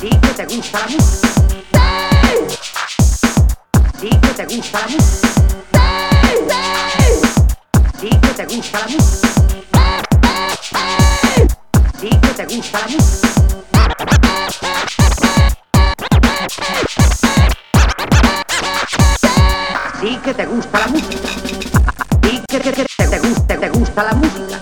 Sí que te gusta la música. Sí que te gusta la música. Sí que te gusta la música. Sí que te gusta la música. Sí que te gusta la música. Sí que te, te, gusta, te gusta la música.